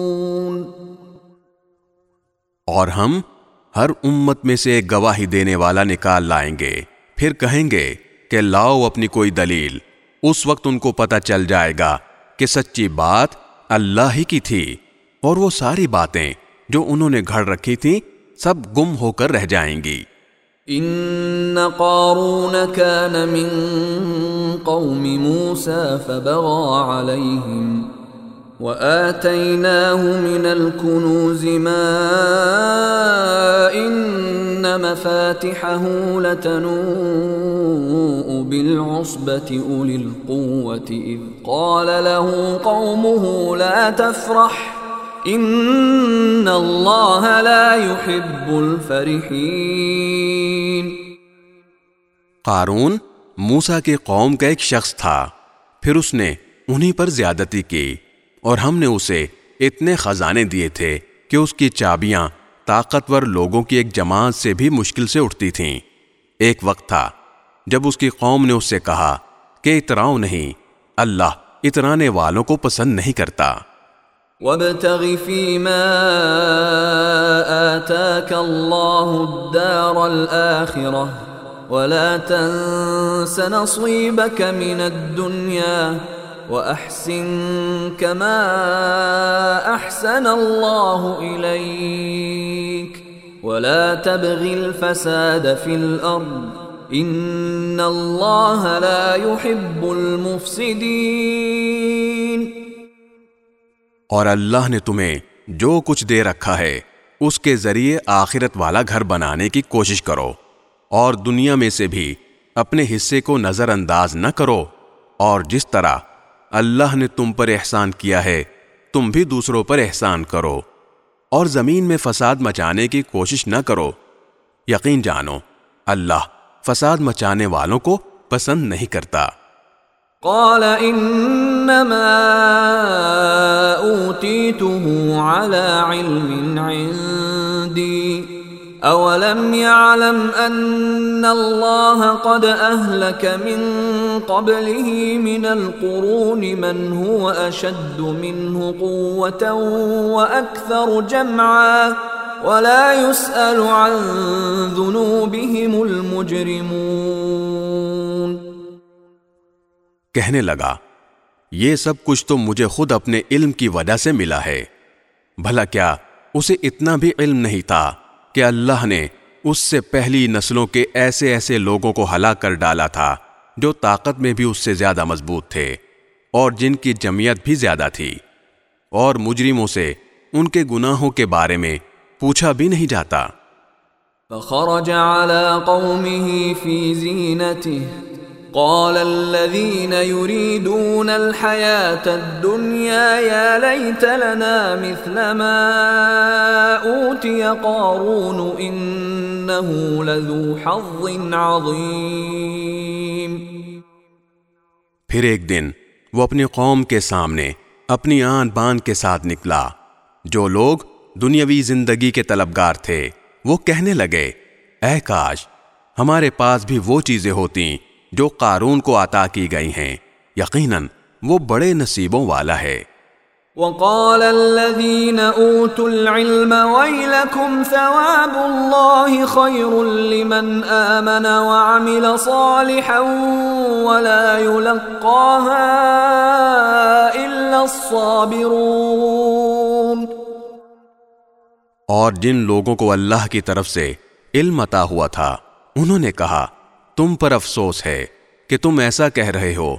اور ہم ہر امت میں سے ایک گواہی دینے والا نکال لائیں گے۔ پھر کہیں گے کہ لاؤ اپنی کوئی دلیل۔ اس وقت ان کو پتہ چل جائے گا کہ سچی بات اللہ ہی کی تھی۔ اور وہ ساری باتیں جو انہوں نے گھڑ رکھی تھی سب گم ہو کر رہ جائیں گی۔ ان قارون كان من قوم موسى فبغى عليهم وآتيناه من الكنوز ما إن مفاتحه لتنوء بالعصبة أولي القوة إذ قال له قومه لا تفرح إن الله لا يحب الفرحين قارون موسا کے قوم کا ایک شخص تھا، پھر اس نے انہی پر زیادتی کی۔ اور ہم نے اسے اتنے خزانے دیے تھے کہ اس کی چابیاں طاقتور لوگوں کی ایک جماعت سے بھی مشکل سے اٹھتی تھیں۔ ایک وقت تھا جب اس کی قوم نے اس سے کہا کہ اتراؤ نہیں، اللہ اترانے والوں کو پسند نہیں کرتا۔ وابتغ فيما آتاك الله الدار الآخرة ولا تنس نصيبك من الدنيا وأحسن كما أحسن الله إليك. ولا تبغ الفساد في الأرض. إن الله لا يحب المفسدين. اور اللہ نے تمہیں جو کچھ دے رکھا ہے، اس کے ذریعے آخرت والا گھر بنانے کی کوشش کرو، اور دنیا میں سے بھی اپنے حصے کو نظر انداز نہ کرو، اور جس طرح اللہ نے تم پر احسان کیا ہے، تم بھی دوسروں پر احسان کرو۔ اور زمین میں فساد مچانے کی کوشش نہ کرو۔ یقین جانو، اللہ فساد مچانے والوں کو پسند نہیں کرتا۔ قال انما اوتيته على علم عندي اولم يعلم ان الله قد اهلك من قبله من القرون من هو اشد منه قوه واكثر جمعا ولا يسال عن ذنوبهم المجرمون کہنے لگا، یہ سب کچھ تو مجھے خود اپنے علم کی وجہ سے ملا ہے، بھلا کیا اسے اتنا بھی علم نہیں تھا؟ کہ اللہ نے اس سے پہلی نسلوں کے ایسے ایسے لوگوں کو ہلاک کر ڈالا تھا جو طاقت میں بھی اس سے زیادہ مضبوط تھے اور جن کی جمعیت بھی زیادہ تھی۔ اور مجرموں سے ان کے گناہوں کے بارے میں پوچھا بھی نہیں جاتا۔ فخرج على قومه في زينته قال الذين يريدون الحياة الدنيا يا ليت لنا مثل ما أوتي قارون إنه لذو حظ عظيم۔ پھر ایک دن وہ اپنی قوم کے سامنے اپنی آن بان کے ساتھ نکلا۔ جو لوگ دنیاوی زندگی کے طلبگار تھے، وہ کہنے لگے، اے کاش، ہمارے پاس بھی وہ چیزیں ہوتی جو قارون کو عطا کی گئی ہیں۔ یقیناً وہ بڑے نصیبوں والا ہے۔ وقال الذين اوتوا العلم ويلكم ثواب الله خير لمن امن وعمل صالحا ولا يلقاها الا الصابرون۔ اور جن لوگوں کو اللہ کی طرف سے علم عطا ہوا تھا انہوں نے کہا تم پر افسوس ہے کہ تم ایسا کہہ رہے ہو۔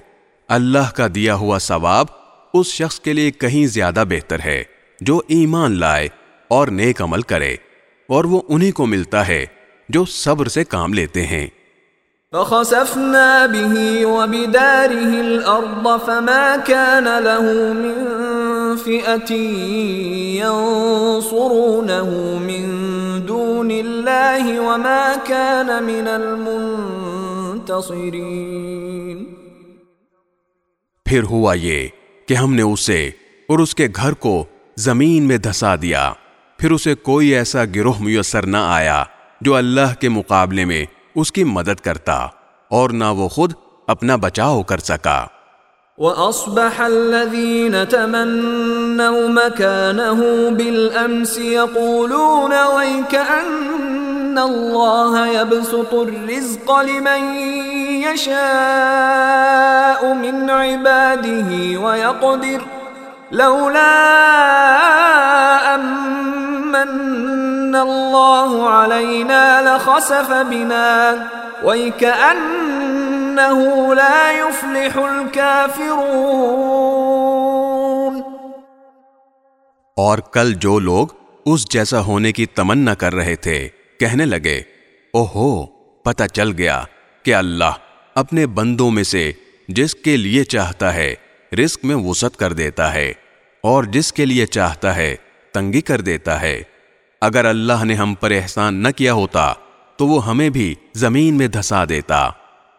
اللہ کا دیا ہوا ثواب اس شخص کے لیے کہیں زیادہ بہتر ہے جو ایمان لائے اور نیک عمل کرے، اور وہ انہی کو ملتا ہے جو صبر سے کام لیتے ہیں۔ فخسفنا به وبداره الارض فما كان له من فئه ينصرونه من دون الله وما كان من المنتصرين پھر ہوا یہ کہ ہم نے اسے اور اس کے گھر کو زمین میں دھسا دیا۔ پھر اسے کوئی ایسا گروہ میسر نہ آیا جو اللہ کے مقابلے میں اس کی مدد کرتا اور نہ وہ خود اپنا بچاؤ کر سکا۔ وأصبح الذين تمنوا مكانه بالأمس يقولون ويكأن ان الله يبسط الرزق لمن يشاء من عباده ويقدر لولا أمن الله علينا لخسف بنا وَيْكَأَنَّهُ لَا يُفْلِحُ الْكَافِرُونَ اور کل جو لوگ اس جیسا ہونے کی تمنا کر رہے تھے کہنے لگے او ہو پتہ چل گیا کہ اللہ اپنے بندوں میں سے جس کے لیے چاہتا ہے رزق میں وسعت کر دیتا ہے اور جس کے لیے چاہتا ہے تنگی کر دیتا ہے۔ اگر اللہ نے ہم پر احسان نہ کیا ہوتا تو وہ ہمیں بھی زمین میں دھسا دیتا۔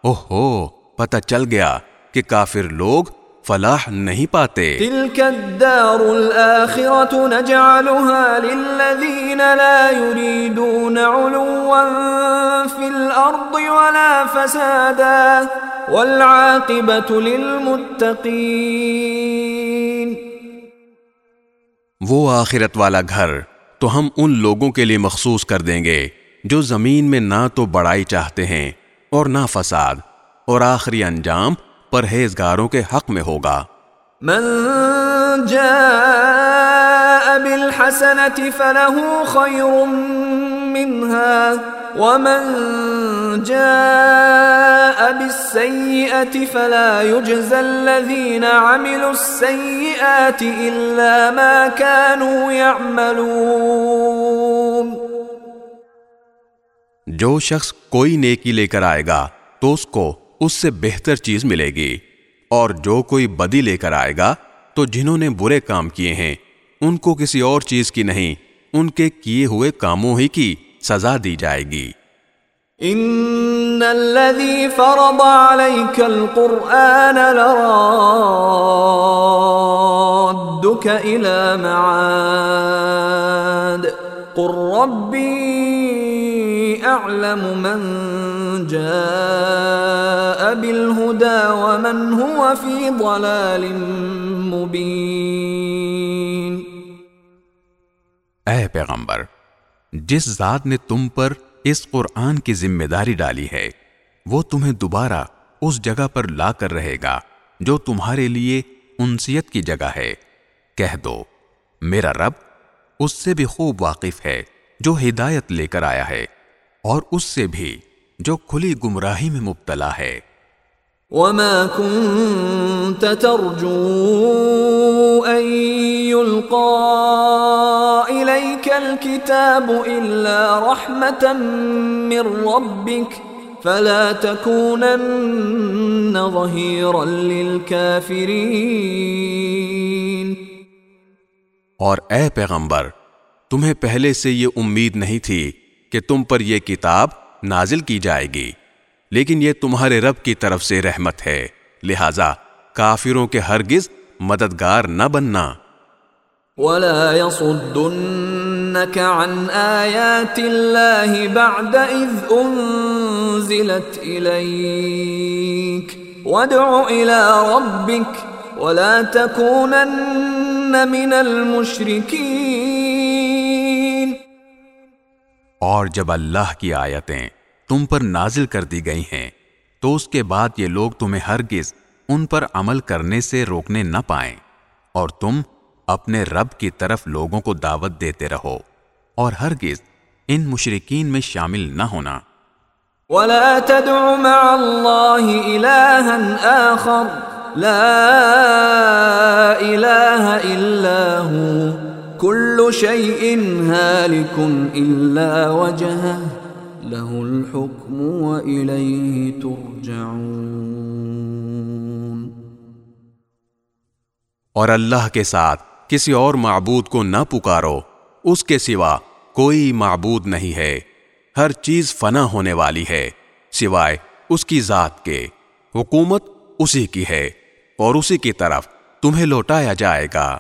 اوہ ہو پتہ چل گیا کہ کافر لوگ فلاح نہیں پاتے۔ تلك الدار الآخرة نجعلها للذين لا يريدون علوا في الأرض ولا فسادا والعاقبة للمتقين۔ وہ آخرت والا گھر تو ہم ان لوگوں کے لیے مخصوص کر دیں گے جو زمین میں نہ تو بڑائی چاہتے ہیں اور نہ فساد اور آخری انجام پرہیزگاروں کے حق میں ہوگا۔ من جاء بالحسنة فله خير منها ومن جاء بالسيئة فلا يجزى الذين عملوا السيئات إلا ما كانوا يعملون۔ جو شخص کوئی نیکی لے کر آئے گا تو اس کو اس سے بہتر چیز ملے گی۔ اور جو کوئی بدی لے کر آئے گا، تو جنہوں نے برے کام کیے ہیں، ان کو کسی اور چیز کی نہیں، ان کے کیے ہوئے کاموں ہی کی سزا دی جائے گی۔ ان الذي فرض عليك القرآن لرادك الى معاد. قل ربي اعلم من جاء. بالهدى ومن هو في ضلال مبين اے پیغمبر، جس ذات نے تم پر اس قرآن کی ذمہ داری ڈالی ہے، وہ تمہیں دوبارہ اس جگہ پر لا کر رہے گا جو تمہارے لیے انسیت کی جگہ ہے۔ کہہ دو، میرا رب اس سے بھی خوب واقف ہے جو ہدایت لے کر آیا ہے اور اس سے بھی جو کھلی گمراہی میں مبتلا ہے۔ وما كنت ترجو أن يلقى إليك الكتاب إلا رحمة من ربك فلا تكونن ظهيرا للكافرين اور اے پیغمبر، تمہیں پہلے سے یہ امید نہیں تھی کہ تم پر یہ کتاب نازل کی جائے گی۔ لیکن یہ تمہارے رب کی طرف سے رحمت ہے۔ لہذا کافروں کے ہرگز مددگار نہ بننا۔ ولا يصدنك عن آيات الله بعد إذ أنزلت إليك۔ وادع إلى ربك ولا تكونن من المشركين۔ اور جب اللہ کی آیتیں تم پر نازل کر دی گئی ہیں، تو اس کے بعد یہ لوگ تمہیں ہرگز ان پر عمل کرنے سے روکنے نہ پائیں، اور تم اپنے رب کی طرف لوگوں کو دعوت دیتے رہو، اور ہرگز ان مشرقین میں شامل نہ ہونا۔ ولا تدع مع الله إلها آخر، لا إله إلا هو، كل شيء هالك إلا وجهه۔ له الحكم وإليه ترجعون۔ اور اللہ کے ساتھ کسی اور معبود کو نہ پکارو، اس کے سوا کوئی معبود نہیں ہے۔ ہر چیز فنا ہونے والی ہے، سوائے اس کی ذات کے۔ حکومت اسی کی ہے اور اسی کی طرف تمہیں لوٹایا جائے گا۔